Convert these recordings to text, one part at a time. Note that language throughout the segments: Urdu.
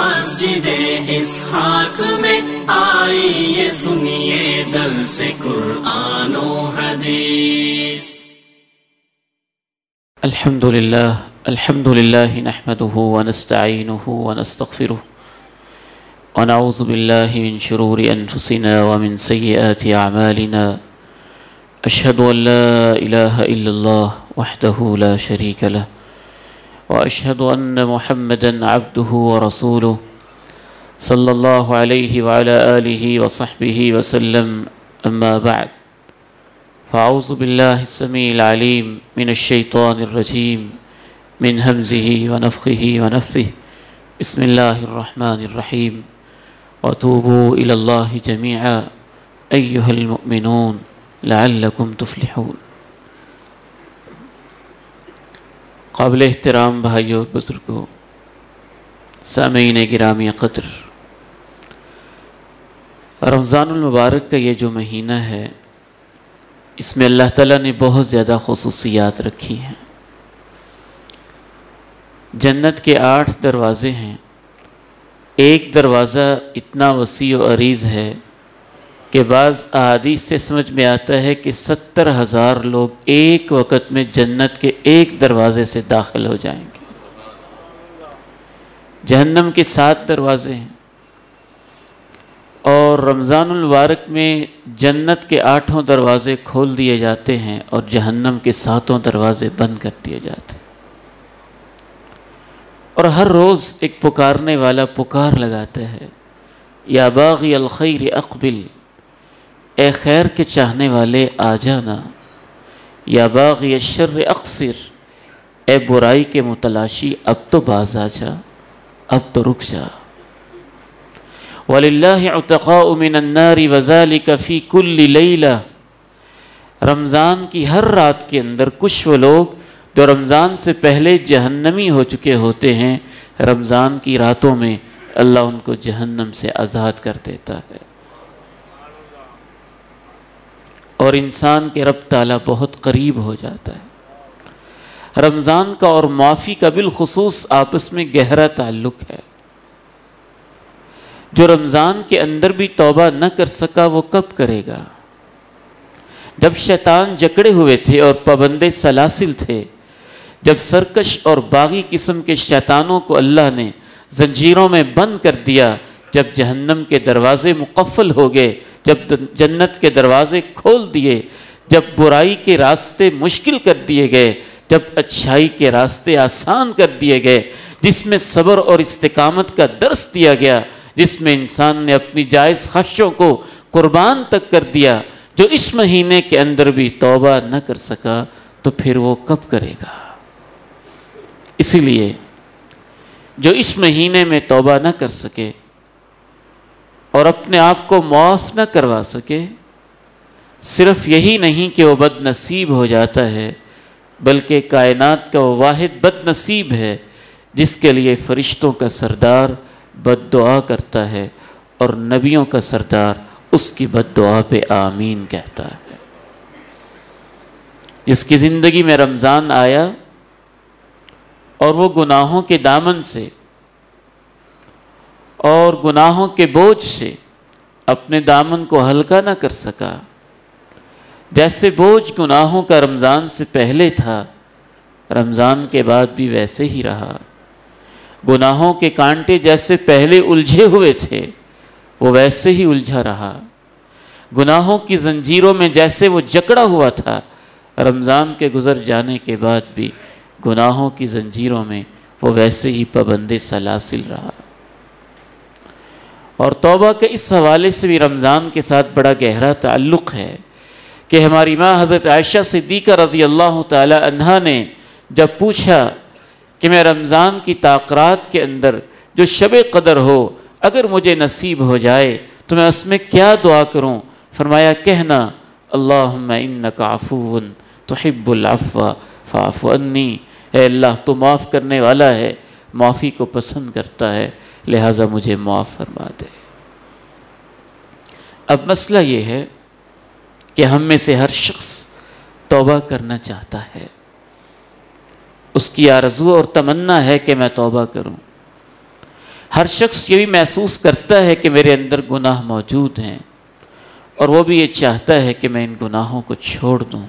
مسجد اسحاق میں آئیے سنیے دل سے قرآن و حدیث۔ الحمد لله الحمد لله نحمده ونستعينه ونستغفره ونعوذ بالله من شرور أنفسنا ومن سيئات أعمالنا أشهد أن لا إله إلا الله وحده لا شريك له وأشهد أن محمدا عبده ورسوله صلى الله عليه وعلى آله وصحبه وسلم. أما بعد، فأعوذ بالله السميع العليم من الشيطان الرجيم، من همزه ونفخه ونفثه. بسم الله الرحمن الرحيم. وتوبوا إلى الله جميعا، أيها المؤمنون، لعلكم تفلحون. قابل احترام بھائیو بزرگوں سامعین گرامی قدر۔ رمضان المبارک کا یہ جو مہینہ ہے، اس میں اللہ تعالیٰ نے بہت زیادہ خصوصیات رکھی ہیں۔ جنت کے آٹھ دروازے ہیں۔ ایک دروازہ اتنا وسیع و عریض ہے کہ بعض احادیث سے سمجھ میں آتا ہے کہ ستر ہزار لوگ ایک وقت میں جنت کے ایک دروازے سے داخل ہو جائیں گے۔ جہنم کے سات دروازے ہیں۔ اور رمضان البارک میں جنت کے آٹھوں دروازے کھول دیے جاتے ہیں اور جہنم کے ساتوں دروازے بند کر دیے جاتے ہیں۔ اور ہر روز ایک پکارنے والا پکار لگاتا ہے، یا باغی الخیر اقبل اے خیر کے چاہنے والے آ جانا۔ یا باغی الشر اقصر۔ اے برائی کے متلاشی، اب تو باز آ جا، اب تو رک جا۔ وَلِلَّهِ عُتَقَاءُ مِنَ النَّارِ وَذَلِكَ فِي كُلِّ لَيْلَةِ۔ رمضان کی ہر رات کے اندر کچھ وہ لوگ جو رمضان سے پہلے جہنمی ہو چکے ہوتے ہیں، رمضان کی راتوں میں اللہ ان کو جہنم سے آزاد کر دیتا ہے۔ اور انسان کے رب تعالیٰ بہت قریب ہو جاتا ہے۔ رمضان کا اور معافی کا بالخصوص آپس میں گہرا تعلق ہے۔ جو رمضان کے اندر بھی توبہ نہ کر سکا وہ کب کرے گا؟ جب شیطان جکڑے ہوئے تھے اور پابندے سلاسل تھے، جب سرکش اور باغی قسم کے شیطانوں کو اللہ نے زنجیروں میں بند کر دیا، جب جہنم کے دروازے مقفل ہو گئے جب جنت کے دروازے کھول دیے، جب برائی کے راستے مشکل کر دیے گئے، جب اچھائی کے راستے آسان کر دیے گئے، جس میں صبر اور استقامت کا درس دیا گیا، جس میں انسان نے اپنی جائز خشوں کو قربان تک کر دیا، جو اس مہینے کے اندر بھی توبہ نہ کر سکا، تو پھر وہ کب کرے گا؟ اسی لیے جو اس مہینے میں توبہ نہ کر سکے اور اپنے آپ کو معاف نہ کروا سکے۔ صرف یہی نہیں کہ وہ بد نصیب ہو جاتا ہے، بلکہ کائنات کا وہ واحد بد نصیب ہے، جس کے لیے فرشتوں کا سردار بد دعا کرتا ہے اور نبیوں کا سردار اس کی بد دعا پہ آمین کہتا ہے۔ جس کی زندگی میں رمضان آیا اور وہ گناہوں کے دامن سے اور گناہوں کے بوجھ سے اپنے دامن کو ہلکا نہ کر سکا۔ جیسے بوجھ گناہوں کا رمضان سے پہلے تھا، رمضان کے بعد بھی ویسے ہی رہا۔ گناہوں کے کانٹے جیسے پہلے الجھے ہوئے تھے، وہ ویسے ہی الجھا رہا۔ گناہوں کی زنجیروں میں جیسے وہ جکڑا ہوا تھا، رمضان کے گزر جانے کے بعد بھی گناہوں کی زنجیروں میں وہ ویسے ہی پابند سلاسل رہا۔ اور توبہ کے اس حوالے سے بھی رمضان کے ساتھ بڑا گہرا تعلق ہے کہ ہماری ماں حضرت عائشہ صدیقہ رضی اللہ تعالی عنہ نے جب پوچھا کہ میں رمضان کی تاقرات کے اندر جو شب قدر ہو، اگر مجھے نصیب ہو جائے تو میں اس میں کیا دعا کروں؟ فرمایا، کہنا، اللہم انکا عفون تحب العفو فعفو انی اے اللہ، تو معاف کرنے والا ہے، معافی کو پسند کرتا ہے۔ لہٰذا مجھے معاف فرما دے۔ اب مسئلہ یہ ہے کہ ہم میں سے ہر شخص توبہ کرنا چاہتا ہے۔ اس کی آرزو اور تمنا ہے کہ میں توبہ کروں۔ ہر شخص یہ بھی محسوس کرتا ہے کہ میرے اندر گناہ موجود ہیں اور وہ بھی یہ چاہتا ہے کہ میں ان گناہوں کو چھوڑ دوں،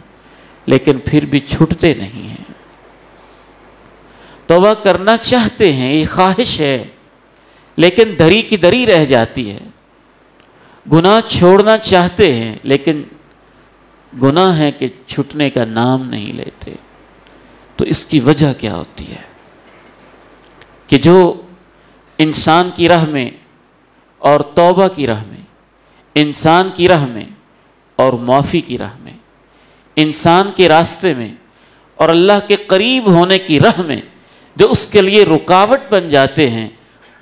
لیکن پھر بھی چھٹتے نہیں ہیں۔ توبہ کرنا چاہتے ہیں، یہ خواہش ہے۔ لیکن دری کی دری رہ جاتی ہے۔ گناہ چھوڑنا چاہتے ہیں، لیکن گناہ ہے کہ چھٹنے کا نام نہیں لیتے۔ تو اس کی وجہ کیا ہوتی ہے؟ کہ جو انسان کی راہ میں اور توبہ کی راہ میں، انسان کی راہ میں اور معافی کی راہ میں، انسان کے راستے میں اور اللہ کے قریب ہونے کی راہ میں جو اس کے لیے رکاوٹ بن جاتے ہیں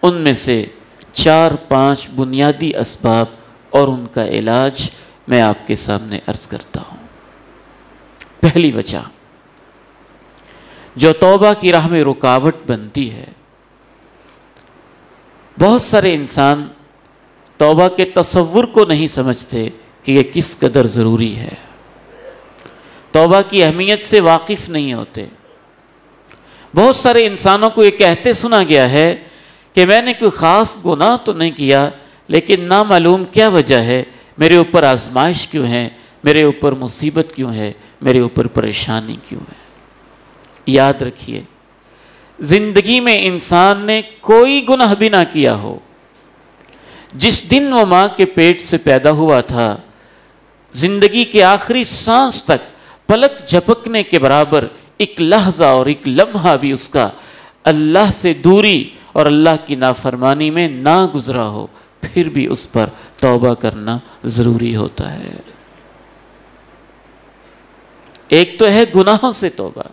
ان میں سے چار پانچ بنیادی اسباب اور ان کا علاج میں آپ کے سامنے عرض کرتا ہوں۔ پہلی وجہ، جو توبہ کی راہ میں رکاوٹ بنتی ہے، بہت سارے انسان توبہ کے تصور کو نہیں سمجھتے کہ یہ کس قدر ضروری ہے۔ توبہ کی اہمیت سے واقف نہیں ہوتے۔ بہت سارے انسانوں کو یہ کہتے سنا گیا ہے کہ میں نے کوئی خاص گناہ تو نہیں کیا، لیکن نامعلوم کیا وجہ ہے؟ میرے اوپر آزمائش کیوں ہے؟ میرے اوپر مصیبت کیوں ہے؟ میرے اوپر پریشانی کیوں ہے؟ یاد رکھیے، زندگی میں انسان نے کوئی گناہ بھی نہ کیا ہو۔ جس دن وہ ماں کے پیٹ سے پیدا ہوا تھا، زندگی کے آخری سانس تک پلک جھپکنے کے برابر ایک لحظہ اور ایک لمحہ بھی اس کا اللہ سے دوری اور اللہ کی نافرمانی میں نہ گزرا ہو، پھر بھی اس پر توبہ کرنا ضروری ہوتا ہے۔ ایک تو ہے گناہوں سے توبہ،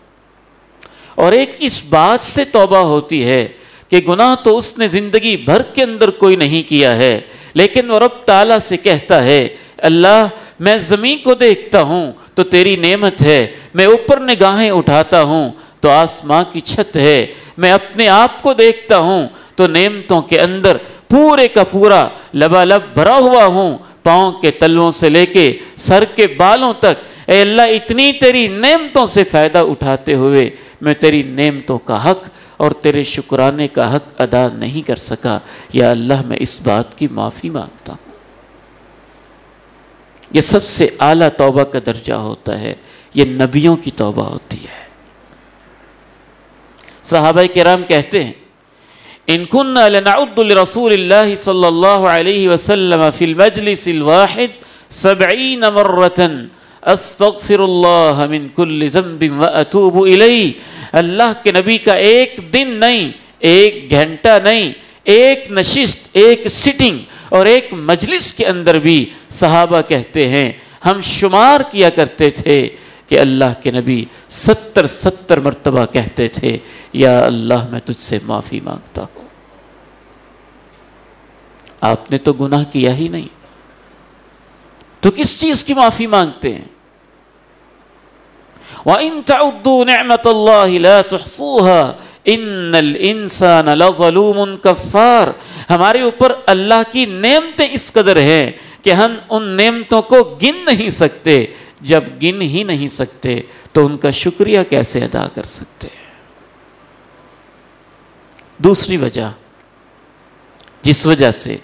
اور ایک اس بات سے توبہ ہوتی ہے کہ گناہ تو اس نے زندگی بھر کے اندر کوئی نہیں کیا ہے، لیکن وہ رب تعالیٰ سے کہتا ہے، اللہ، میں زمین کو دیکھتا ہوں تو تیری نعمت ہے، میں اوپر نگاہیں اٹھاتا ہوں تو آسماں کی چھت ہے۔ میں اپنے آپ کو دیکھتا ہوں تو نعمتوں کے اندر پورے کا پورا لبا لب بھرا ہوا ہوں۔ پاؤں کے تلووں سے لے کے سر کے بالوں تک۔ اے اللہ، اتنی تیری نعمتوں سے فائدہ اٹھاتے ہوئے میں تیری نعمتوں کا حق اور تیرے شکرانے کا حق ادا نہیں کر سکا۔ یا اللہ، میں اس بات کی معافی مانگتا ہوں۔ یہ سب سے اعلیٰ توبہ کا درجہ ہوتا ہے۔ یہ نبیوں کی توبہ ہوتی ہے۔ صحابہ کرام کہتے ہیں، ان كنا لنعد لرسول الله صلى الله عليه وسلم في المجلس الواحد سبعين مرة استغفر الله من كل ذنب واتوب اليه اللہ کے نبی کا ایک دن نہیں، ایک گھنٹہ نہیں، ایک نشست، ایک سٹنگ اور ایک مجلس کے اندر بھی صحابہ کہتے ہیں، ہم شمار کیا کرتے تھے۔ کہ اللہ کے نبی ستر ستر مرتبہ کہتے تھے، یا اللہ میں تجھ سے معافی مانگتا ہوں۔ آپ نے تو گناہ کیا ہی نہیں۔ تو کس چیز کی معافی مانگتے ہیں؟ وَإِن تَعُدُّوا نِعْمَةَ اللَّهِ لَا تُحْصُوهَا ان الانسان لظلوم کفار ہمارے اوپر اللہ کی نعمتیں اس قدر ہیں کہ ہم ان نعمتوں کو گن نہیں سکتے۔ جب گن ہی نہیں سکتے تو ان کا شکریہ کیسے ادا کر سکتے؟ دوسری وجہ، جس وجہ سے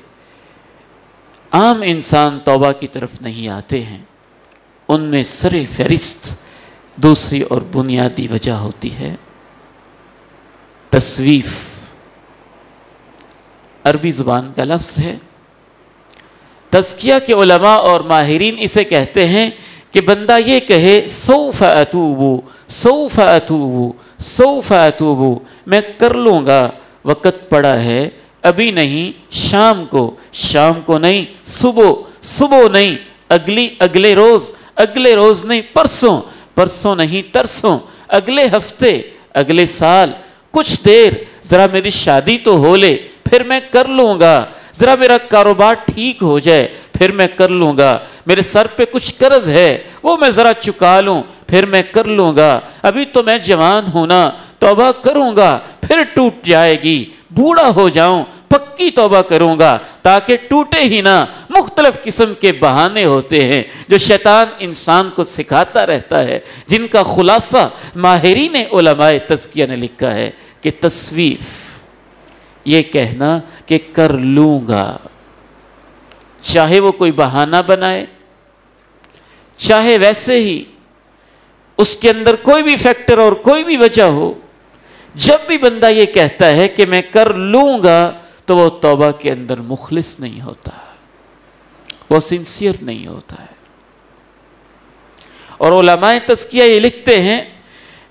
عام انسان توبہ کی طرف نہیں آتے ہیں، ان میں سر فہرست دوسری اور بنیادی وجہ ہوتی ہے۔ تصویف، عربی زبان کا لفظ ہے۔ تزکیہ کے علماء اور ماہرین اسے کہتے ہیں کہ بندہ یہ کہے، سوف اتوبو سوف اتوبو سوف اتوبو، میں کر لوں گا، وقت پڑا ہے، ابھی نہیں، شام کو شام کو نہیں، صبح صبح نہیں، اگلی، اگلے روز اگلے روز نہیں، پرسوں پرسوں نہیں، ترسوں، اگلے ہفتے، اگلے سال، کچھ دیر، ذرا میری شادی تو ہو لے، پھر میں کر لوں گا، ذرا میرا کاروبار ٹھیک ہو جائے، پھر میں کر لوں گا میرے سر پہ کچھ قرض ہے، وہ میں ذرا چکا لوں، پھر میں کر لوں گا۔ ابھی تو میں جوان ہوں نا، توبہ کروں گا، پھر ٹوٹ جائے گی۔ بوڑھا ہو جاؤں، پکی توبہ کروں گا۔ تاکہ ٹوٹے ہی نہ مختلف قسم کے بہانے ہوتے ہیں۔ جو شیطان انسان کو سکھاتا رہتا ہے۔ جن کا خلاصہ ماہرین علماء تزکیہ نے لکھا ہے کہ تصویف، یہ کہنا کہ کر لوں گا۔ چاہے وہ کوئی بہانہ بنائے، چاہے ویسے ہی اس کے اندر کوئی بھی فیکٹر اور کوئی بھی وجہ ہو، جب بھی بندہ یہ کہتا ہے کہ میں کر لوں گا تو وہ توبہ کے اندر مخلص نہیں ہوتا، وہ سنسیئر نہیں ہوتا ہے۔ اور علماء تذکیہ یہ لکھتے ہیں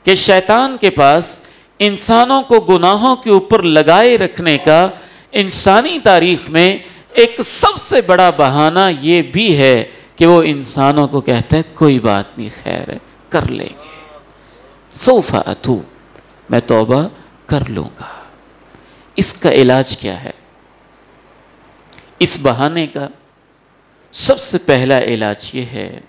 کہ شیطان کے پاس انسانوں کو گناہوں کے اوپر لگائے رکھنے کا انسانی تاریخ میں ایک سب سے بڑا بہانہ یہ بھی ہے کہ وہ انسانوں کو کہتے ہیں، کوئی بات نہیں، خیر ہے، کر لیں گے۔ صوفہ اتو، میں توبہ کر لوں گا۔ اس کا علاج کیا ہے؟ اس بہانے کا سب سے پہلا علاج یہ ہے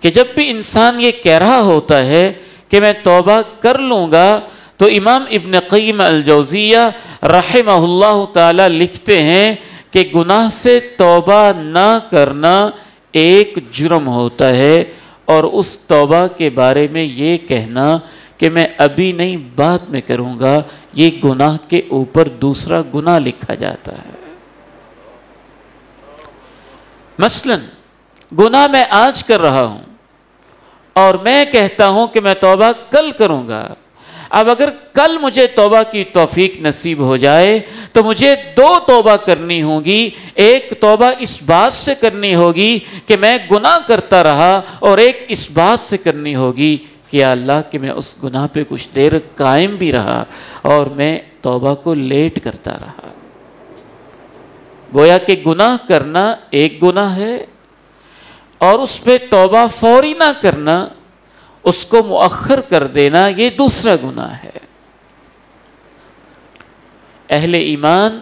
کہ جب بھی انسان یہ کہہ رہا ہوتا ہے کہ میں توبہ کر لوں گا تو امام ابن قیم الجوزیہ رحمہ اللہ تعالی لکھتے ہیں کہ گناہ سے توبہ نہ کرنا ایک جرم ہوتا ہے اور اس توبہ کے بارے میں یہ کہنا کہ میں ابھی نہیں بعد میں کروں گا، یہ گناہ کے اوپر دوسرا گناہ لکھا جاتا ہے۔ مثلا، گناہ میں آج کر رہا ہوں اور میں کہتا ہوں کہ میں توبہ کل کروں گا۔ اب اگر کل مجھے توبہ کی توفیق نصیب ہو جائے، تو مجھے دو توبہ کرنی ہوگی ایک توبہ اس بات سے کرنی ہوگی کہ میں گناہ کرتا رہا اور ایک اس بات سے کرنی ہوگی کہ اللہ کہ میں اس گناہ پہ کچھ دیر قائم بھی رہا اور میں توبہ کو لیٹ کرتا رہا۔ گویا کہ گناہ کرنا ایک گناہ ہے اور اس پہ توبہ فوری نہ کرنا اس کو مؤخر کر دینا یہ دوسرا گناہ ہے۔ اہل ایمان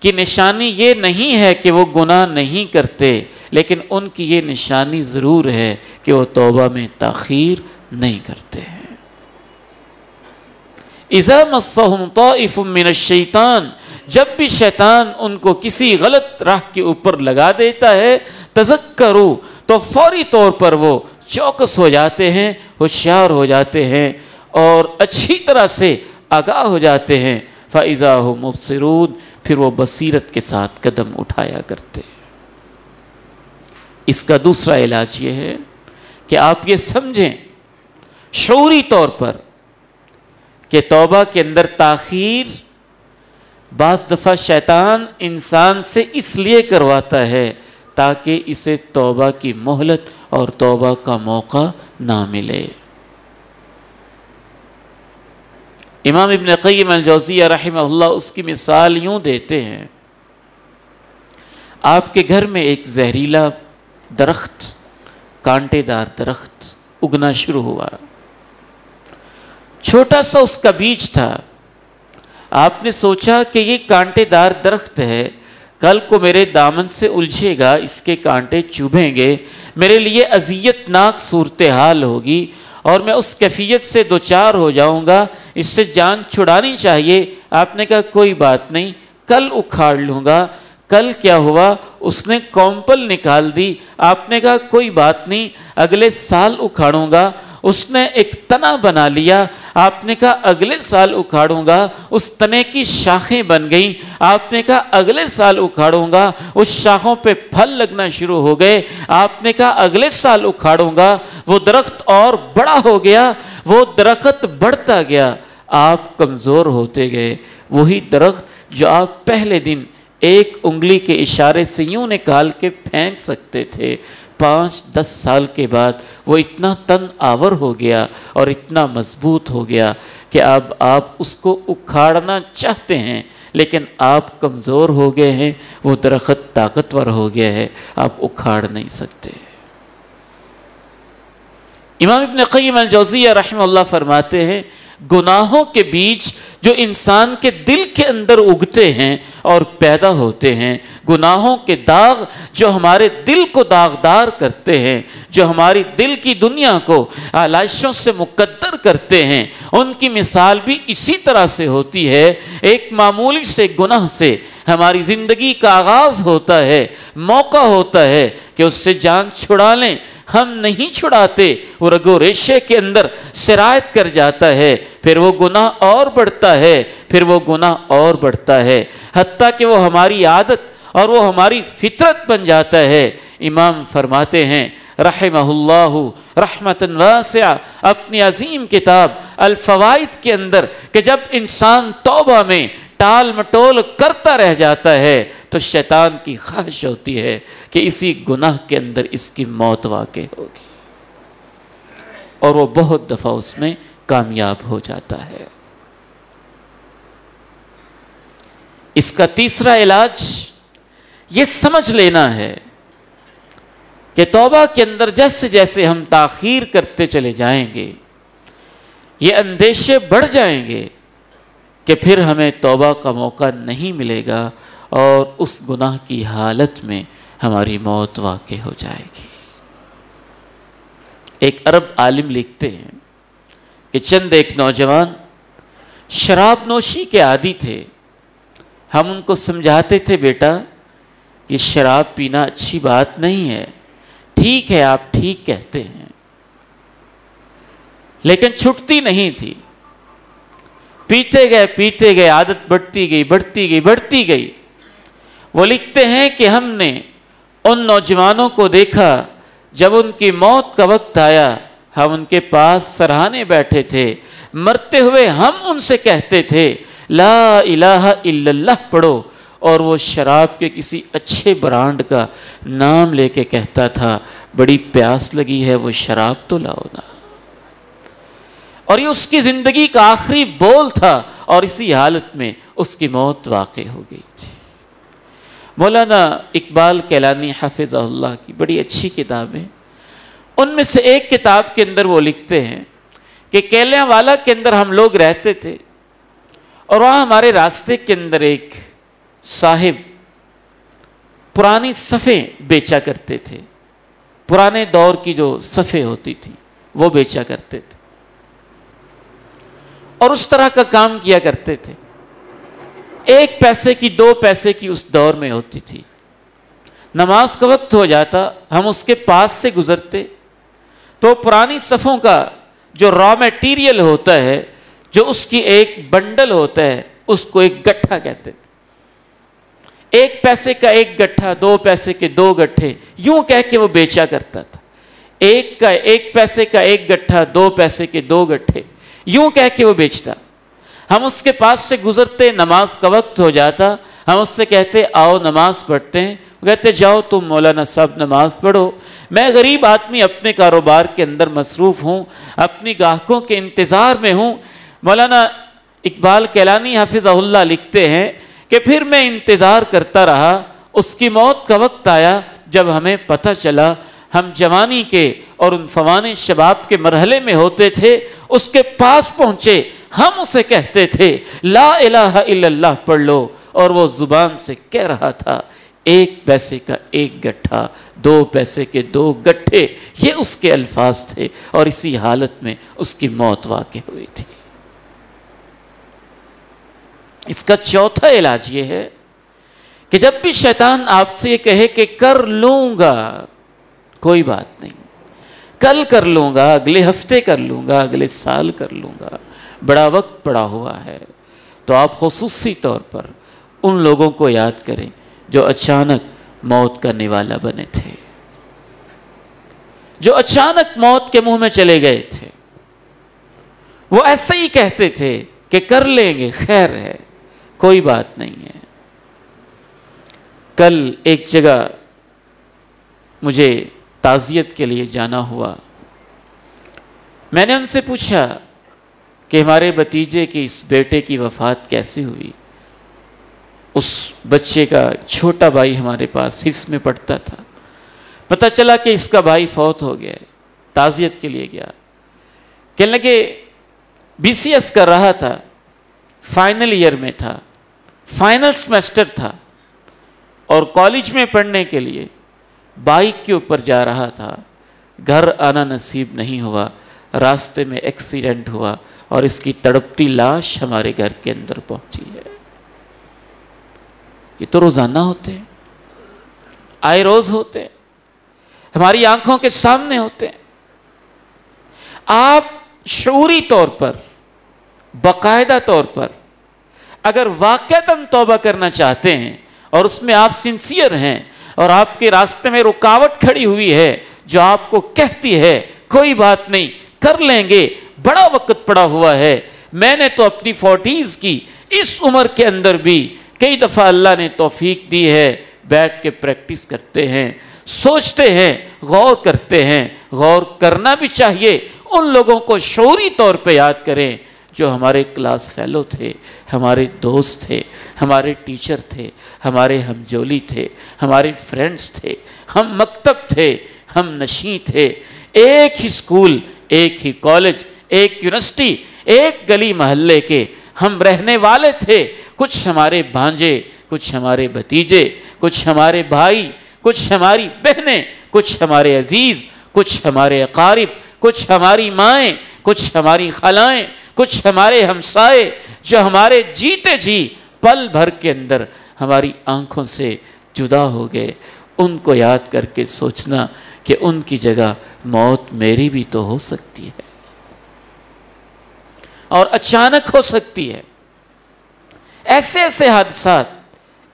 کی نشانی یہ نہیں ہے کہ وہ گناہ نہیں کرتے، لیکن ان کی یہ نشانی ضرور ہے کہ وہ توبہ میں تاخیر نہیں کرتے ہیں۔ طائف من الشیطان، جب بھی شیطان ان کو کسی غلط راہ کے اوپر لگا دیتا ہے، تذکرو، تو فوری طور پر وہ چوکس ہو جاتے ہیں، ہوشیار ہو جاتے ہیں اور اچھی طرح سے آگاہ ہو جاتے ہیں۔ فائزہ ہو مبصرون، پھر وہ بصیرت کے ساتھ قدم اٹھایا کرتے ہیں۔ اس کا دوسرا علاج یہ ہے کہ آپ یہ سمجھیں، شعوری طور پر کہ توبہ کے اندر تاخیر بعض دفعہ شیطان انسان سے اس لیے کرواتا ہے تاکہ اسے توبہ کی مہلت اور توبہ کا موقع نہ ملے۔ امام ابن قیم الجوزیہ رحمہ اللہ اس کی مثال یوں دیتے ہیں، آپ کے گھر میں ایک زہریلا درخت، کانٹے دار درخت اگنا شروع ہوا۔ چھوٹا سا اس کا بیج تھا۔ آپ نے سوچا کہ یہ کانٹے دار درخت ہے کل کو میرے دامن سے الجھے گا، اس کے کانٹے چوبیں گے۔ میرے لیے اذیت ناک صورتحال ہوگی اور میں اس کیفیت سے دو چار ہو جاؤں گا۔ اس سے جان چھڑانی چاہیے۔ آپ نے کہا، کوئی بات نہیں، کل اکھاڑ لوں گا۔ کل کیا ہوا؟ اس نے کومپل نکال دی۔ آپ نے کہا، کوئی بات نہیں، اگلے سال اکھاڑوں گا۔ اس نے ایک تنا بنا لیا۔ آپ نے کہا، اگلے سال اکھاڑوں گا۔ اس تنے کی شاخیں بن گئیں۔ آپ نے کہا، اگلے سال اکھاڑوں گا۔ اس شاخوں پہ پھل لگنا شروع ہو گئے۔ آپ نے کہا، اگلے سال اکھاڑوں گا۔ وہ درخت اور بڑا ہو گیا۔ وہ درخت بڑھتا گیا۔ آپ کمزور ہوتے گئے۔ وہی درخت جو آپ پہلے دن ایک انگلی کے اشارے سے یوں نکال کے پھینک سکتے تھے۔ پانچ دس سال کے بعد وہ اتنا تن آور ہو گیا اور اتنا مضبوط ہو گیا کہ اب آپ اس کو اکھاڑنا چاہتے ہیں، لیکن آپ کمزور ہو گئے ہیں، وہ درخت طاقتور ہو گیا ہے، آپ اکھاڑ نہیں سکتے۔ امام ابن قیم الجوزیہ رحم اللہ فرماتے ہیں، گناہوں کے بیچ جو انسان کے دل کے اندر اگتے ہیں اور پیدا ہوتے ہیں گناہوں کے داغ جو ہمارے دل کو داغدار کرتے ہیں، جو ہماری دل کی دنیا کو آلائشوں سے مقدر کرتے ہیں۔ ان کی مثال بھی اسی طرح سے ہوتی ہے۔ ایک معمولی سے گناہ سے ہماری زندگی کا آغاز ہوتا ہے، موقع ہوتا ہے کہ اس سے جان چھڑا لیں۔ ہم نہیں چھڑاتے، وہ رگو ریشے کے اندر شرائط کر جاتا ہے۔ پھر وہ گناہ اور بڑھتا ہے، پھر وہ گناہ اور بڑھتا ہے۔ حتیٰ کہ وہ ہماری عادت اور وہ ہماری فطرت بن جاتا ہے۔ امام فرماتے ہیں، رحمہ اللہ رحمت واسعہ۔ اپنی عظیم کتاب الفوائد کے اندر کہ جب انسان توبہ میں ٹال مٹول کرتا رہ جاتا ہے تو شیطان کی خواہش ہوتی ہے کہ اسی گناہ کے اندر اس کی موت واقع ہوگی۔ اور وہ بہت دفعہ اس میں کامیاب ہو جاتا ہے۔ اس کا تیسرا علاج یہ سمجھ لینا ہے کہ توبہ کے اندر جیسے جیسے ہم تاخیر کرتے چلے جائیں گے، یہ اندیشے بڑھ جائیں گے کہ پھر ہمیں توبہ کا موقع نہیں ملے گا اور اس گناہ کی حالت میں ہماری موت واقع ہو جائے گی۔ ایک عرب عالم لکھتے ہیں کہ چند ایک نوجوان شراب نوشی کے عادی تھے۔ ہم ان کو سمجھاتے تھے، بیٹا یہ شراب پینا اچھی بات نہیں ہے۔ ٹھیک ہے، آپ ٹھیک کہتے ہیں۔ لیکن چھٹتی نہیں تھی۔ پیتے گئے پیتے گئے، عادت بڑھتی گئی بڑھتی گئی بڑھتی گئی۔ وہ لکھتے ہیں کہ ہم نے ان نوجوانوں کو دیکھا، جب ان کی موت کا وقت آیا، ہم ان کے پاس سرہانے بیٹھے تھے۔ مرتے ہوئے ہم ان سے کہتے تھے، لا الہ الا اللہ پڑھو۔ اور وہ شراب کے کسی اچھے برانڈ کا نام لے کے کہتا تھا، بڑی پیاس لگی ہے، وہ شراب تو لاؤ نا۔ اور یہ اس کی زندگی کا آخری بول تھا، اور اسی حالت میں اس کی موت واقع ہو گئی تھی۔ مولانا اقبال کیلانی حافظ اللہ کی بڑی اچھی کتابیں ان میں سے ایک کتاب کے اندر وہ لکھتے ہیں کہ کیلیاں والا کے اندر ہم لوگ رہتے تھے، اور وہاں ہمارے راستے کے اندر ایک صاحب، پرانی صفیں بیچا کرتے تھے۔ پرانے دور کی جو صفیں ہوتی تھی، وہ بیچا کرتے تھے۔ اور اس طرح کا کام کیا کرتے تھے۔ ایک پیسے کی دو پیسے کی اس دور میں ہوتی تھی۔ نماز کا وقت ہو جاتا، ہم اس کے پاس سے گزرتے۔ تو پرانی صفوں کا جو را میٹیریل ہوتا ہے، جو اس کی ایک بنڈل ہوتا ہے، اس کو ایک گٹھا کہتے تھے۔ ایک پیسے کا ایک گٹھا، دو پیسے کے دو گٹھے، یوں کہہ کے وہ بیچا کرتا تھا۔ ایک کا ایک پیسے کا ایک گٹھا، دو پیسے کے دو گٹھے، یوں کہہ کے وہ بیچتا۔ ہم اس کے پاس سے گزرتے، نماز کا وقت ہو جاتا، ہم اس سے کہتے، آؤ نماز پڑھتے ہیں۔ کہتے، جاؤ تم مولانا صاحب نماز پڑھو۔ میں غریب آدمی اپنے کاروبار کے اندر مصروف ہوں، اپنی گاہکوں کے انتظار میں ہوں۔ مولانا اقبال کیلانی حافظ اللہ لکھتے ہیں کہ پھر میں انتظار کرتا رہا، اس کی موت کا وقت آیا جب ہمیں پتہ چلا، ہم جوانی کے اور ان فوان شباب کے مرحلے میں ہوتے تھے، اس کے پاس پہنچے، ہم اسے کہتے تھے، لا الہ الا اللہ پڑھ لو، اور وہ زبان سے کہہ رہا تھا، ایک پیسے کا ایک گٹھا، دو پیسے کے دو گٹھے، یہ اس کے الفاظ تھے، اور اسی حالت میں اس کی موت واقع ہوئی تھی۔ اس کا چوتھا علاج یہ ہے کہ جب بھی شیطان آپ سے یہ کہے کہ کر لوں گا، کوئی بات نہیں۔ کل کر لوں گا، اگلے ہفتے کر لوں گا، اگلے سال کر لوں گا۔ بڑا وقت پڑا ہوا ہے۔ تو آپ خصوصی طور پر ان لوگوں کو یاد کریں جو اچانک موت کرنے والا بنے تھے۔ جو اچانک موت کے منہ میں چلے گئے تھے۔ وہ ایسے ہی کہتے تھے کہ کر لیں گے، خیر ہے۔ کوئی بات نہیں ہے۔ کل ایک جگہ مجھے تعزیت کے لیے جانا ہوا۔ میں نے ان سے پوچھا کہ ہمارے بتیجے کی اس بیٹے کی وفات کیسے ہوئی۔ اس بچے کا چھوٹا بھائی ہمارے پاس حص میں پڑھتا تھا۔ پتہ چلا کہ اس کا بھائی فوت ہو گیا ہے تعزیت کے لیے گیا۔ کہنے لگے، بی سی ایس کر رہا تھا۔ فائنل ایئر میں تھا، فائنل سمیسٹر تھا، اور کالج میں پڑھنے کے لیے بائک کے اوپر جا رہا تھا۔ گھر آنا نصیب نہیں ہوا، راستے میں ایکسیڈنٹ ہوا، اور اس کی تڑپتی لاش ہمارے گھر کے اندر پہنچی ہے۔ یہ تو روزانہ ہوتے ہیں، آئے روز ہوتے ہیں، ہماری آنکھوں کے سامنے ہوتے ہیں۔ آپ شعوری طور پر باقاعدہ طور پر اگر واقعتاً توبہ کرنا چاہتے ہیں اور اس میں آپ سنسیئر ہیں اور آپ کے راستے میں رکاوٹ کھڑی ہوئی ہے جو آپ کو کہتی ہے، کوئی بات نہیں، کر لیں گے، بڑا وقت پڑا ہوا ہے۔ میں نے تو اپنی فورٹیز کی اس عمر کے اندر بھی کئی دفعہ اللہ نے توفیق دی ہے۔ بیٹھ کے پریکٹس کرتے ہیں، سوچتے ہیں، غور کرتے ہیں۔ غور کرنا بھی چاہیے۔ ان لوگوں کو شعوری طور پہ یاد کریں۔ جو ہمارے کلاس فیلو تھے، ہمارے دوست تھے، ہمارے ٹیچر تھے، ہمارے ہمجولی تھے، ہمارے فرینڈس تھے، ہم مکتب تھے، ہم نشیں تھے، ایک ہی اسکول ایک ہی کالج، ایک یونیورسٹی، ایک گلی محلے کے ہم رہنے والے تھے۔ کچھ ہمارے بھانجے، کچھ ہمارے بھتیجے، کچھ ہمارے بھائی، کچھ ہماری بہنیں، کچھ ہمارے عزیز، کچھ ہمارے اقارب، کچھ ہماری مائیں، کچھ ہماری خلائیں کچھ ہمارے ہمسائے جو ہمارے جیتے جی پل بھر کے اندر ہماری آنکھوں سے جدا ہو گئے۔ ان کو یاد کر کے سوچنا کہ ان کی جگہ موت میری بھی تو ہو سکتی ہے اور اچانک ہو سکتی ہے۔ ایسے ایسے حادثات،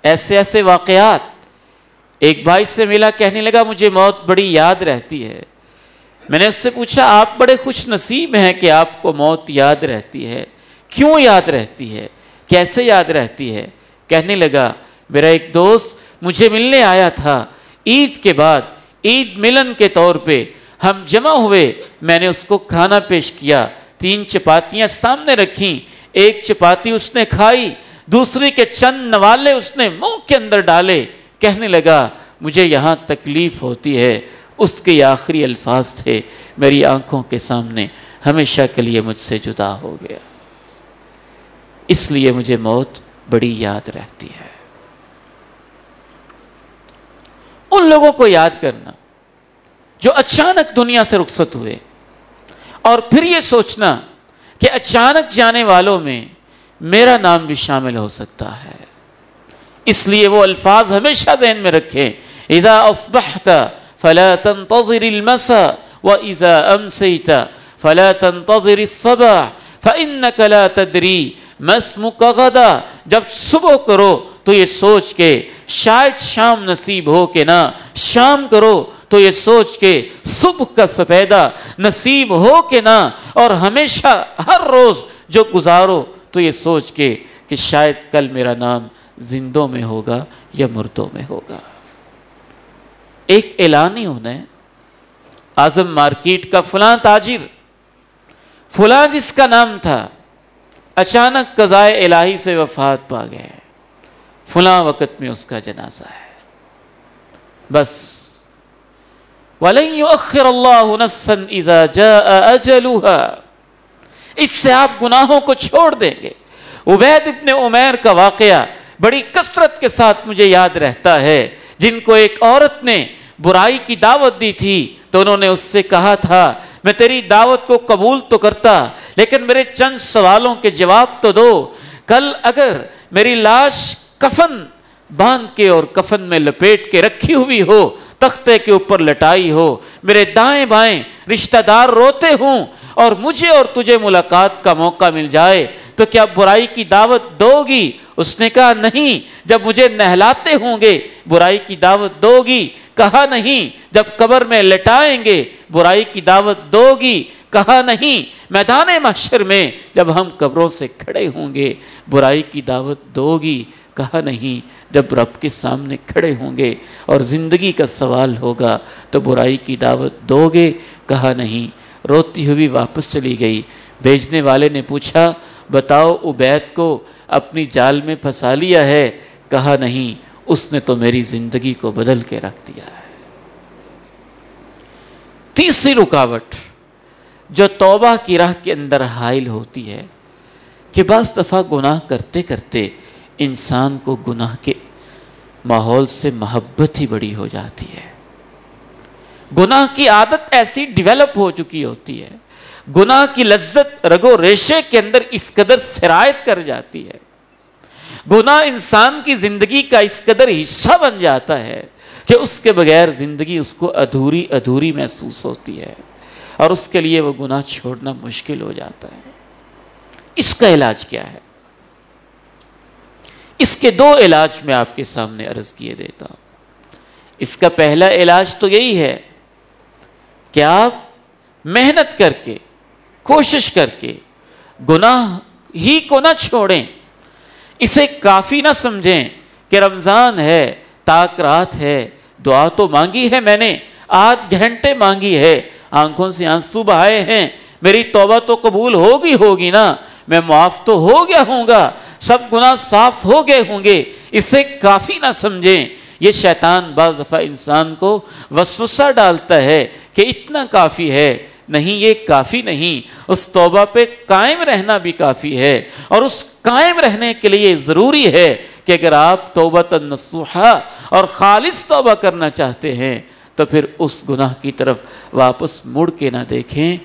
ایسے ایسے واقعات۔ ایک بھائی سے ملا کہنے لگا، مجھے موت بڑی یاد رہتی ہے۔ میں نے اس سے پوچھا، آپ بڑے خوش نصیب ہیں کہ آپ کو موت یاد رہتی ہے۔ کیوں یاد رہتی ہے؟ کیسے یاد رہتی ہے؟ کہنے لگا، میرا ایک دوست مجھے ملنے آیا تھا۔ عید کے بعد، عید ملن کے طور پہ ہم جمع ہوئے۔ میں نے اس کو کھانا پیش کیا۔ تین چپاتیاں سامنے رکھیں۔ ایک چپاتی اس نے کھائی، دوسری کے چند نوالے اس نے منہ کے اندر ڈالے۔ کہنے لگا، مجھے یہاں تکلیف ہوتی ہے۔ اس کے آخری الفاظ تھے میری آنکھوں کے سامنے، ہمیشہ کے لیے مجھ سے جدا ہو گیا۔ اس لیے مجھے موت بڑی یاد رہتی ہے۔ ان لوگوں کو یاد کرنا جو اچانک دنیا سے رخصت ہوئے اور پھر یہ سوچنا کہ اچانک جانے والوں میں میرا نام بھی شامل ہو سکتا ہے۔ اس لیے وہ الفاظ ہمیشہ ذہن میں رکھیں، اذا اصبحت فلا تنتظر المسا واذا امسيت فلا تنتظر الصباح فانك لا تدري ما اسمك غدا۔ جب صبح کرو تو یہ سوچ کے شاید شام نصیب ہو کہ نہ شام کرو تو یہ سوچ کے صبح کا سفیدہ نصیب ہو کہ نہ اور ہمیشہ ہر روز جو گزارو تو یہ سوچ کے کہ شاید کل میرا نام زندوں میں ہوگا یا مردوں میں ہوگا۔ ایک اعلان ہی ہونا ہے۔ آزم مارکیٹ کا فلاں تاجر، فلاں جس کا نام تھا، اچانک قضائے الہی سے وفات پا گئے فلاں وقت میں اس کا جنازہ ہے۔ بس۔ وَلَن يُؤَخِّرَ اللَّهُ نَفْسًا إِذَا جَاءَ أَجَلُهَا۔ اس سے آپ گناہوں کو چھوڑ دیں گے۔ عبید ابن عمیر کا واقعہ بڑی کثرت کے ساتھ مجھے یاد رہتا ہے۔ جن کو ایک عورت نے برائی کی دعوت دی تھی تو انہوں نے اس سے کہا تھا، میں تیری دعوت کو قبول تو کرتا، لیکن میرے چند سوالوں کے جواب تو دو۔ کل اگر میری لاش کفن باندھ کے اور کفن میں لپیٹ کے رکھی ہوئی ہو، تختے کے اوپر لٹائی ہو، میرے دائیں بائیں رشتہ دار روتے ہوں اور مجھے اور تجھے ملاقات کا موقع مل جائے تو کیا برائی کی دعوت دو گی اس نے کہا نہیں، جب مجھے نہلاتے ہوں گے، برائی کی دعوت دو گی کہا نہیں، جب قبر میں لٹائیں گے، برائی کی دعوت دو گی کہا نہیں، میدان محشر میں جب ہم قبروں سے کھڑے ہوں گے، برائی کی دعوت دو گی کہا نہیں، جب رب کے سامنے کھڑے ہوں گے اور زندگی کا سوال ہوگا، تو برائی کی دعوت دو گے کہا نہیں، روتی ہوئی واپس چلی گئی۔ بھیجنے والے نے پوچھا بتاؤ عبید کو اپنی جال میں پھنسا لیا ہے، کہا نہیں، اس نے تو میری زندگی کو بدل کے رکھ دیا ہے۔ تیسری رکاوٹ جو توبہ کی راہ کے اندر حائل ہوتی ہے کہ بعض دفعہ گناہ کرتے کرتے انسان کو گناہ کے ماحول سے محبت ہی بڑی ہو جاتی ہے۔ گناہ کی عادت ایسی ڈیولپ ہو چکی ہوتی ہے گناہ کی لذت رگو ریشے کے اندر اس قدر سرایت کر جاتی ہے۔ گناہ انسان کی زندگی کا اس قدر حصہ بن جاتا ہے کہ اس کے بغیر زندگی اس کو ادھوری ادھوری محسوس ہوتی ہے اور اس کے لیے وہ گناہ چھوڑنا مشکل ہو جاتا ہے۔ اس کا علاج کیا ہے؟ اس کے دو علاج میں آپ کے سامنے عرض کیے دیتا ہوں۔ اس کا پہلا علاج تو یہی ہے کہ آپ محنت کر کے کوشش کر کے، گناہ ہی کو نہ چھوڑیں۔ اسے کافی نہ سمجھیں کہ رمضان ہے، تاک رات ہے، دعا تو مانگی ہے میں نے، آدھ گھنٹے مانگی ہے۔ آنکھوں سے آنسو بہائے ہیں۔ میری توبہ تو قبول ہوگی ہوگی نا؟ میں معاف تو ہو گیا ہوں گا۔ سب گناہ صاف ہو گئے ہوں گے۔ اسے کافی نہ سمجھیں۔ یہ شیطان بعض دفعہ انسان کو وسوسہ ڈالتا ہے کہ اتنا کافی ہے۔ نہیں، یہ کافی نہیں۔ اس توبہ پہ قائم رہنا بھی کافی ہے۔ اور اس قائم رہنے کے لیے ضروری ہے کہ اگر آپ توبہ تنسوحا اور خالص توبہ کرنا چاہتے ہیں، تو پھر اس گناہ کی طرف واپس مڑ کے نہ دیکھیں۔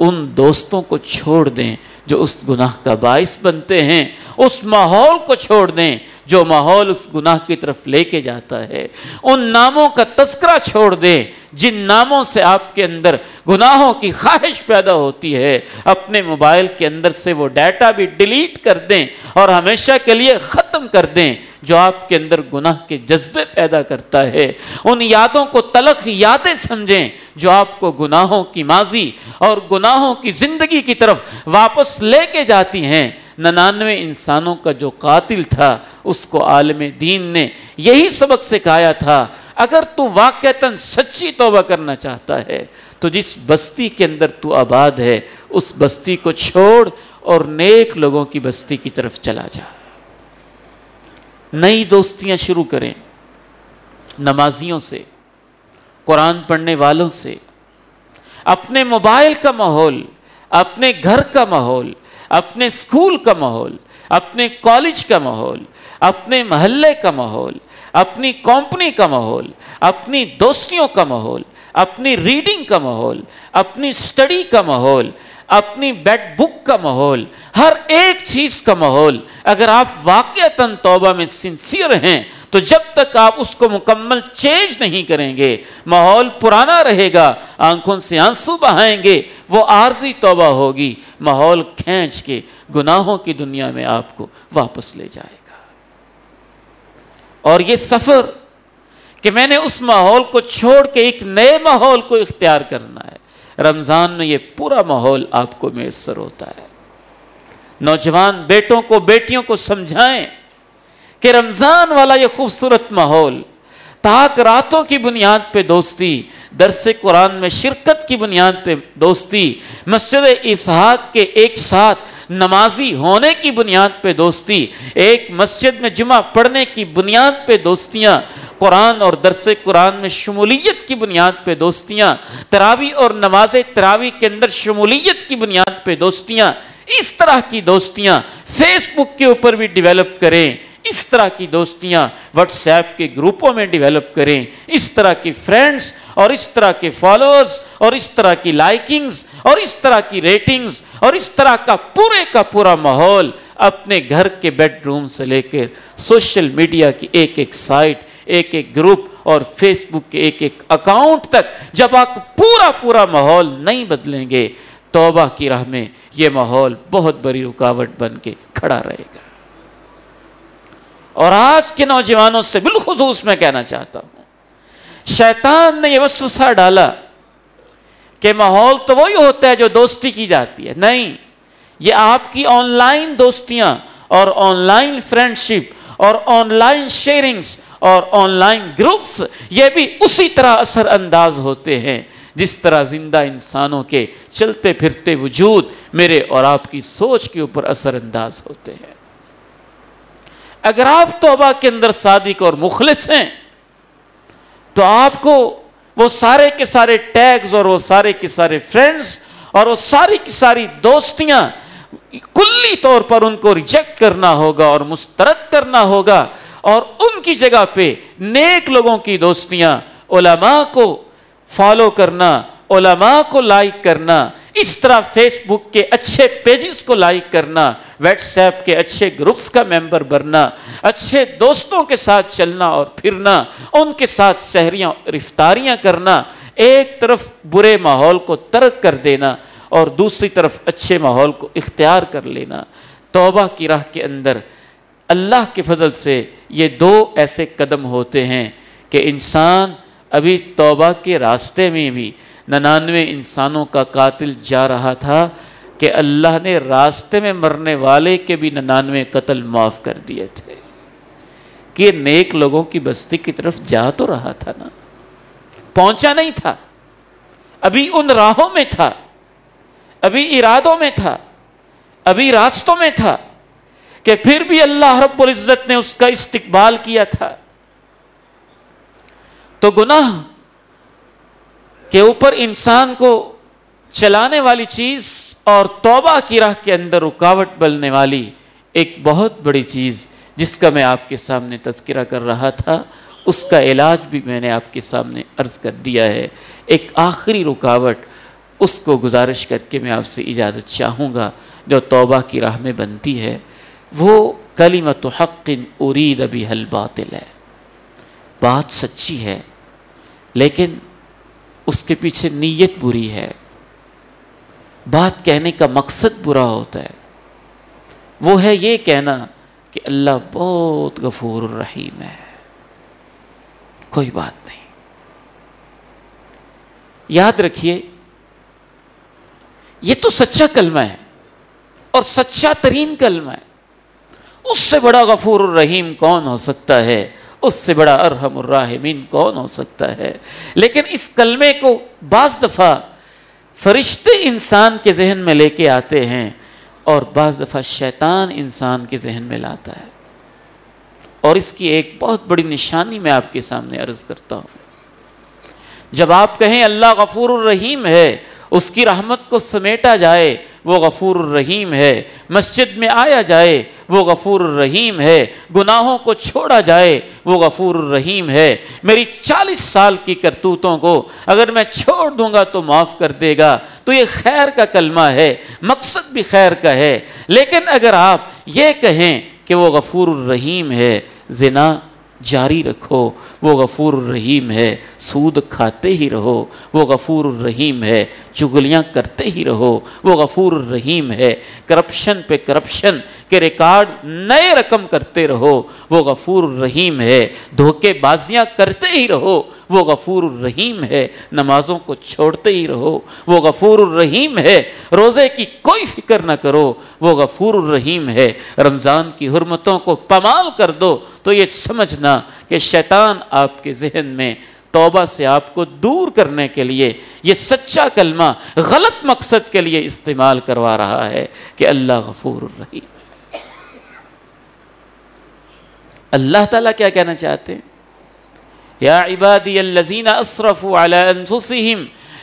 ان دوستوں کو چھوڑ دیں۔ جو اس گناہ کا باعث بنتے ہیں، اس ماحول کو چھوڑ دیں، جو ماحول اس گناہ کی طرف لے کے جاتا ہے۔ ان ناموں کا تذکرہ چھوڑ دیں، جن ناموں سے آپ کے اندر گناہوں کی خواہش پیدا ہوتی ہے، اپنے موبائل کے اندر سے وہ ڈیٹا بھی ڈیلیٹ کر دیں اور ہمیشہ کے لیے ختم کر دیں، جو آپ کے اندر گناہ کے جذبے پیدا کرتا ہے۔ ان یادوں کو تلخ یادیں سمجھیں، جو آپ کو گناہوں کی ماضی اور گناہوں کی زندگی کی طرف واپس لے کے جاتی ہیں۔ ننانوے انسانوں کا جو قاتل تھا، اس کو عالم دین نے یہی سبق سکھایا تھا، اگر تو واقعتاً سچی توبہ کرنا چاہتا ہے، تو جس بستی کے اندر تو آباد ہے، اس بستی کو چھوڑ اور نیک لوگوں کی بستی کی طرف چلا جا۔ نئی دوستیاں شروع کریں نمازیوں سے، قرآن پڑھنے والوں سے، اپنے موبائل کا ماحول اپنے گھر کا ماحول، اپنے اسکول کا ماحول، اپنے کالج کا ماحول، اپنے محلے کا ماحول، اپنی کمپنی کا ماحول، اپنی دوستیوں کا ماحول، اپنی ریڈنگ کا ماحول، اپنی اسٹڈی کا ماحول، اپنی بیڈ بک کا ماحول، ہر ایک چیز کا ماحول۔ اگر آپ واقع توبہ میں سنسیئر ہیں تو جب تک آپ اس کو مکمل چینج نہیں کریں گے، ماحول پرانا رہے گا، آنکھوں سے آنسو بہائیں گے، وہ عارضی توبہ ہوگی، ماحول کھینچ کے گناہوں کی دنیا میں آپ کو واپس لے جائے گا۔ اور یہ سفر کہ میں نے اس ماحول کو چھوڑ کے ایک نئے ماحول کو اختیار کرنا ہے، رمضان میں یہ پورا ماحول آپ کو میسر ہوتا ہے۔ نوجوان بیٹوں کو، بیٹیوں کو سمجھائیں۔ کہ رمضان والا یہ خوبصورت ماحول، تاک راتوں کی بنیاد پہ دوستی، درس قرآن میں شرکت کی بنیاد پہ دوستی، مسجد اسحاق کے ایک ساتھ نمازی ہونے کی بنیاد پہ دوستی، ایک مسجد میں جمعہ پڑھنے کی بنیاد پہ دوستیاں، قرآن اور درس قرآن میں شمولیت کی بنیاد پہ دوستیاں، تراوی اور نماز تراوی کے اندر شمولیت کی بنیاد پہ دوستیاں، اس طرح کی دوستیاں فیس بک کے اوپر بھی ڈیولپ کریں۔ اس طرح کی دوستیاں واٹس ایپ کے گروپوں میں ڈیولپ کریں، اس طرح کی فرینڈز اور اس طرح کے فالوورز اور اس طرح کی لائکنگز اور اس طرح کی ریٹنگز اور اس طرح کا پورے کا پورا ماحول اپنے گھر کے بیڈ روم سے لے کر سوشل میڈیا کی ایک ایک سائٹ ایک ایک گروپ اور فیس بک کے ایک ایک اکاؤنٹ تک جب آپ پورا پورا ماحول نہیں بدلیں گے، توبہ کی راہ میں یہ ماحول بہت بڑی رکاوٹ بن کے کھڑا رہے گا۔ اور آج کے نوجوانوں سے بالخصوص میں کہنا چاہتا ہوں. شیطان نے یہ وسوسہ ڈالا کہ ماحول تو وہی ہوتا ہے جو دوستی کی جاتی ہے. نہیں، یہ آپ کی آن لائن دوستیاں اور آن لائن فرینڈ شپ اور آن لائن شیئرنگس اور آن لائن گروپس، یہ بھی اسی طرح اثر انداز ہوتے ہیں جس طرح زندہ انسانوں کے چلتے پھرتے وجود میرے اور آپ کی سوچ کے اوپر اثر انداز ہوتے ہیں۔ اگر آپ توبہ کے اندر صادق اور مخلص ہیں، تو آپ کو وہ سارے کے سارے ٹیگز اور وہ سارے کے سارے فرینڈز اور وہ ساری کی ساری دوستیاں کلی طور پر ان کو ریجیکٹ کرنا ہوگا اور مسترد کرنا ہوگا اور ان کی جگہ پہ نیک لوگوں کی دوستیاں، علماء کو فالو کرنا، علماء کو لائک کرنا اس طرح فیس بک کے اچھے پیجز کو لائک کرنا واٹس ایپ کے اچھے گروپس کا ممبر بننا، اچھے دوستوں کے ساتھ چلنا اور پھرنا، ان کے ساتھ سہریاں، رفتاریاں کرنا، ایک طرف برے ماحول کو ترک کر دینا اور دوسری طرف اچھے ماحول کو اختیار کر لینا۔ توبہ کی راہ کے اندر اللہ کے فضل سے یہ دو ایسے قدم ہوتے ہیں کہ انسان ابھی توبہ کے راستے میں بھی ننانوے انسانوں کا قاتل جا رہا تھا کہ اللہ نے راستے میں مرنے والے کے بھی ننانوے قتل معاف کر دیے تھے۔ کہ نیک لوگوں کی بستی کی طرف جا تو رہا تھا نا۔ پہنچا نہیں تھا۔ ابھی ان راہوں میں تھا۔ ابھی ارادوں میں تھا۔ ابھی راستوں میں تھا۔ کہ پھر بھی اللہ رب العزت نے اس کا استقبال کیا تھا۔ تو گناہ کے اوپر انسان کو چلانے والی چیز اور توبہ کی راہ کے اندر رکاوٹ بلنے والی ایک بہت بڑی چیز جس کا میں آپ کے سامنے تذکرہ کر رہا تھا، اس کا علاج بھی میں نے آپ کے سامنے عرض کر دیا ہے۔ ایک آخری رکاوٹ، اس کو گزارش کر کے میں آپ سے اجازت چاہوں گا، جو توبہ کی راہ میں بنتی ہے۔ وہ کلیمت حق ارید ابھی حل باطل ہے۔ بات سچی ہے، لیکن اس کے پیچھے نیت بری ہے۔ بات کہنے کا مقصد برا ہوتا ہے۔ وہ ہے یہ کہنا کہ اللہ بہت غفور الرحیم ہے۔ کوئی بات نہیں۔ یاد رکھیے، یہ تو سچا کلمہ ہے اور سچا ترین کلمہ ہے۔ اس سے بڑا غفور الرحیم کون ہو سکتا ہے؟ اس سے بڑا ارحم الراحمین کون ہو سکتا ہے؟ لیکن اس کلمے کو بعض دفعہ فرشتے انسان کے ذہن میں لے کے آتے ہیں اور بعض دفعہ شیطان انسان کے ذہن میں لاتا ہے۔ اور اس کی ایک بہت بڑی نشانی میں آپ کے سامنے عرض کرتا ہوں۔ جب آپ کہیں اللہ غفور الرحیم ہے اس کی رحمت کو سمیٹا جائے، وہ غفور الرحیم ہے۔ مسجد میں آیا جائے، وہ غفور الرحیم ہے۔ گناہوں کو چھوڑا جائے، وہ غفور الرحیم ہے۔ میری چالیس سال کی کرتوتوں کو اگر میں چھوڑ دوں گا تو معاف کر دے گا۔ تو یہ خیر کا کلمہ ہے، مقصد بھی خیر کا ہے۔ لیکن اگر آپ یہ کہیں کہ وہ غفور الرحیم ہے، زنا جاری رکھو۔ وہ غفور الرحیم ہے۔ سود کھاتے ہی رہو۔ وہ غفور الرحیم ہے۔ چگلیاں کرتے ہی رہو۔ وہ غفور الرحیم ہے۔ کرپشن پہ کرپشن کے ریکارڈ نئے رقم کرتے رہو۔ وہ غفور الرحیم ہے۔ دھوکے بازیاں کرتے ہی رہو۔ وہ غفور الرحیم ہے، نمازوں کو چھوڑتے ہی رہو۔ وہ غفور الرحیم ہے، روزے کی کوئی فکر نہ کرو۔ وہ غفور الرحیم ہے، رمضان کی حرمتوں کو پمال کر دو۔ تو یہ سمجھنا کہ شیطان آپ کے ذہن میں توبہ سے آپ کو دور کرنے کے لیے، یہ سچا کلمہ غلط مقصد کے لیے استعمال کروا رہا ہے کہ اللہ غفور الرحیم۔ اللہ تعالیٰ کیا کہنا چاہتے ہیں؟ یا عبادی الذین اسرفوا علی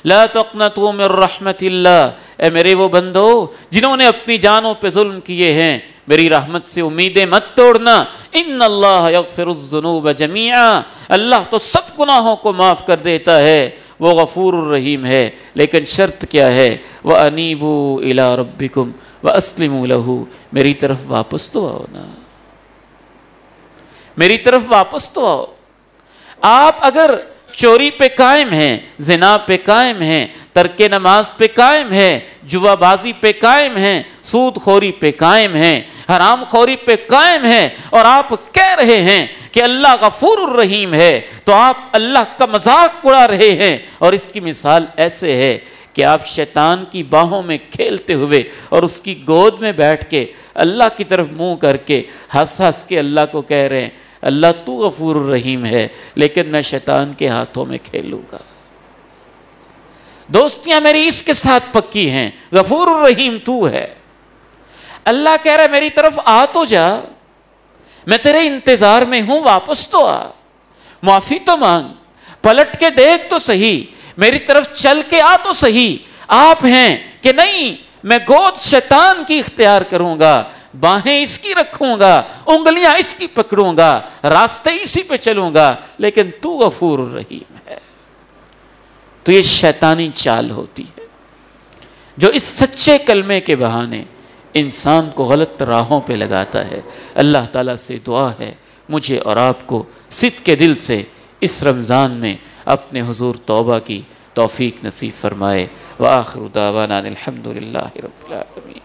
لا تقنطوا من رحمت اللہ اے میرے وہ بندو، جنہوں نے اپنی جانوں پہ ظلم کیے ہیں، میری رحمت سے امیدیں مت توڑنا۔ ان اللہ یغفر الذنوب جميعا اللہ تو سب گناہوں کو معاف کر دیتا ہے۔ وہ غفور الرحیم ہے، لیکن شرط کیا ہے؟ وہ انیبو الا ربکم و اسلم لہو میری طرف واپس تو آؤ نا۔ میری طرف واپس تو آؤ۔ آپ اگر چوری پہ قائم ہیں، زنا پہ قائم ہیں، ترک نماز پہ قائم ہے جوا بازی پہ قائم ہیں، سود خوری پہ قائم ہیں، حرام خوری پہ قائم ہیں اور آپ کہہ رہے ہیں کہ اللہ غفور الرحیم ہے، تو آپ اللہ کا مذاق اڑا رہے ہیں۔ اور اس کی مثال ایسے ہے کہ آپ شیطان کی باہوں میں کھیلتے ہوئے اور اس کی گود میں بیٹھ کے اللہ کی طرف منہ کر کے، ہنس ہنس کے اللہ کو کہہ رہے ہیں اللہ تو غفور الرحیم ہے، لیکن میں شیطان کے ہاتھوں میں کھیلوں گا۔ دوستیاں میری اس کے ساتھ پکی ہیں، غفور الرحیم تو ہے۔ اللہ کہہ رہا ہے، میری طرف آ تو جا۔ میں تیرے انتظار میں ہوں، واپس تو آ۔ معافی تو مانگ۔ پلٹ کے دیکھ تو صحیح۔ میری طرف چل کے آ تو صحیح۔ آپ ہیں کہ نہیں، میں گود شیطان کی اختیار کروں گا۔ باہیں اس کی رکھوں گا، انگلیاں اس کی پکڑوں گا، راستے اسی پہ چلوں گا، لیکن تو غفور الرحیم ہے۔ تو یہ شیطانی چال ہوتی ہے، جو اس سچے کلمے کے بہانے انسان کو غلط راہوں پہ لگاتا ہے۔ اللہ تعالیٰ سے دعا ہے، مجھے اور آپ کو ست کے دل سے اس رمضان میں اپنے حضور توبہ کی توفیق نصیب فرمائے۔ وآخر دعوانا الحمد للہ رب العالمين